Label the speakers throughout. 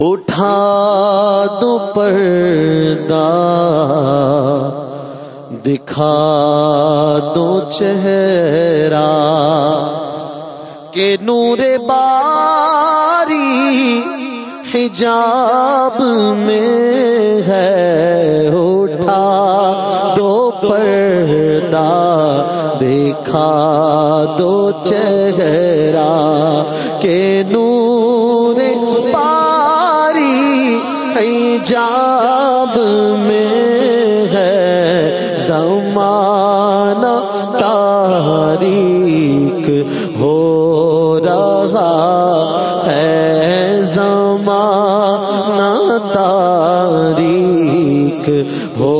Speaker 1: اٹھا دو پردہ، دکھا دو چہرہ کہ نور باری حجاب میں ہے۔ اٹھا دو پردہ، دکھا دو چہرہ کہ نور حجاب میں ہے زمانہ تاریخ ہو رہا ہے زمانہ تاریخ ہو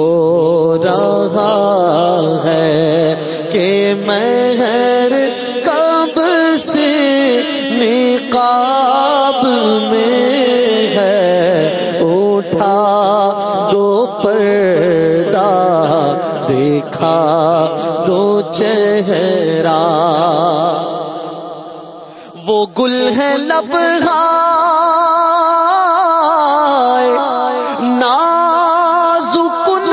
Speaker 1: رہا ہے کہ مہر کب سے نقاب میں چہرہ وہ گل ہے لب نازکن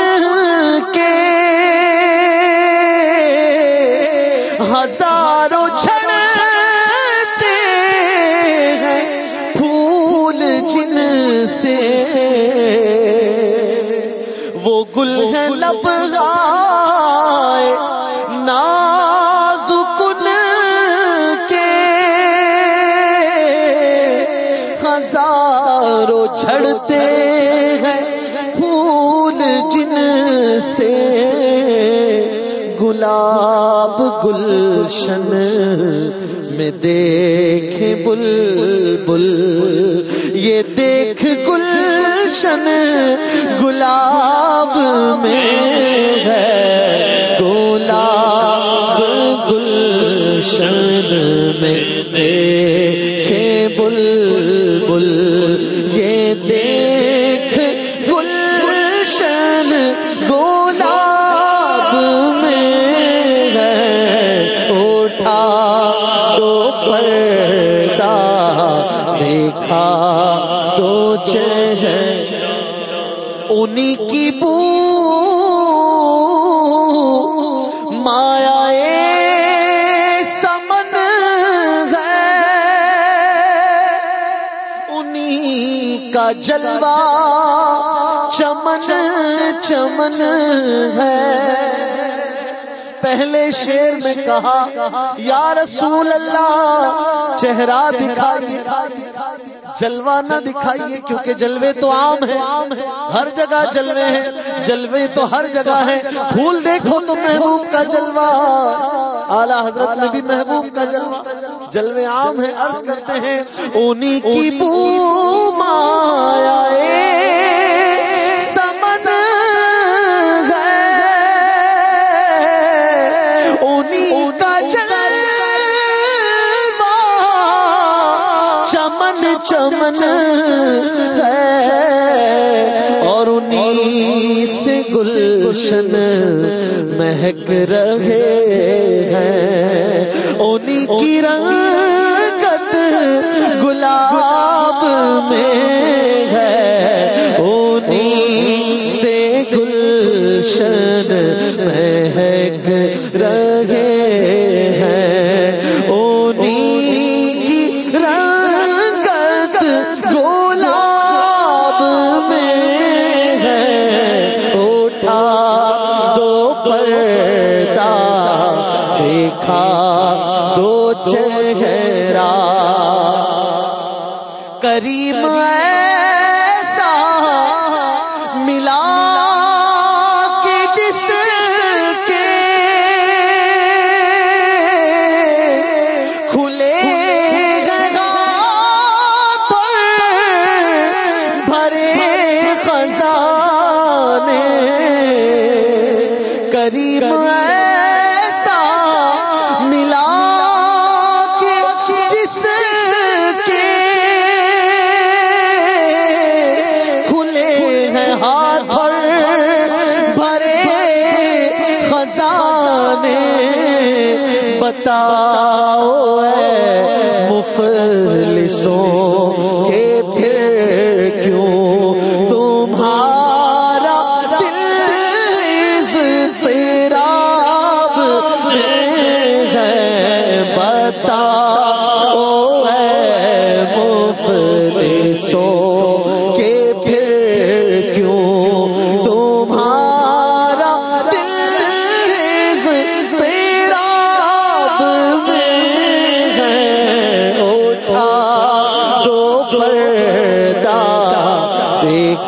Speaker 1: کے۔ ہزاروں چھڑتے ہیں پھول جن سے۔ وہ گل ہے لب ہزاروں جھڑتے ہیں پھول جن سے۔ گلاب گلشن میں دیکھے بل بل یہ دیکھ گلشن گلاب میں ہے۔ گلاب گلشن۔ گلاب میں ہے اٹھا دو پردہ دیکھا دو چہر انہیں کی بو کا جلوہ چمن چمن ہے۔ پہلے شیر میں کہا، یا رسول اللہ، چہرہ دکھائیے۔ جلوہ نہ دکھائیے، کیونکہ جلوے تو عام ہے ہر جگہ جلوے ہیں۔ جلوے تو ہر جگہ ہے پھول دیکھو تو محبوب کا جلوہ۔ اعلی حضرت میں بھی محبوب کا جلوہ۔ جلوے عام ہے عرض کرتے ہیں انہی کی بو چمن ہے۔ اور انہیں سے گلشن مہک رہے ہیں۔ انہیں کی رنگت گلاب میں ہے۔ انہیں سے گلشن مہک رہے دیکھا دو چہرہ۔ کریم ایسا ملا کہ جس کے کھلے پر بھرے خزانے۔ کریم بتاؤ کے پھر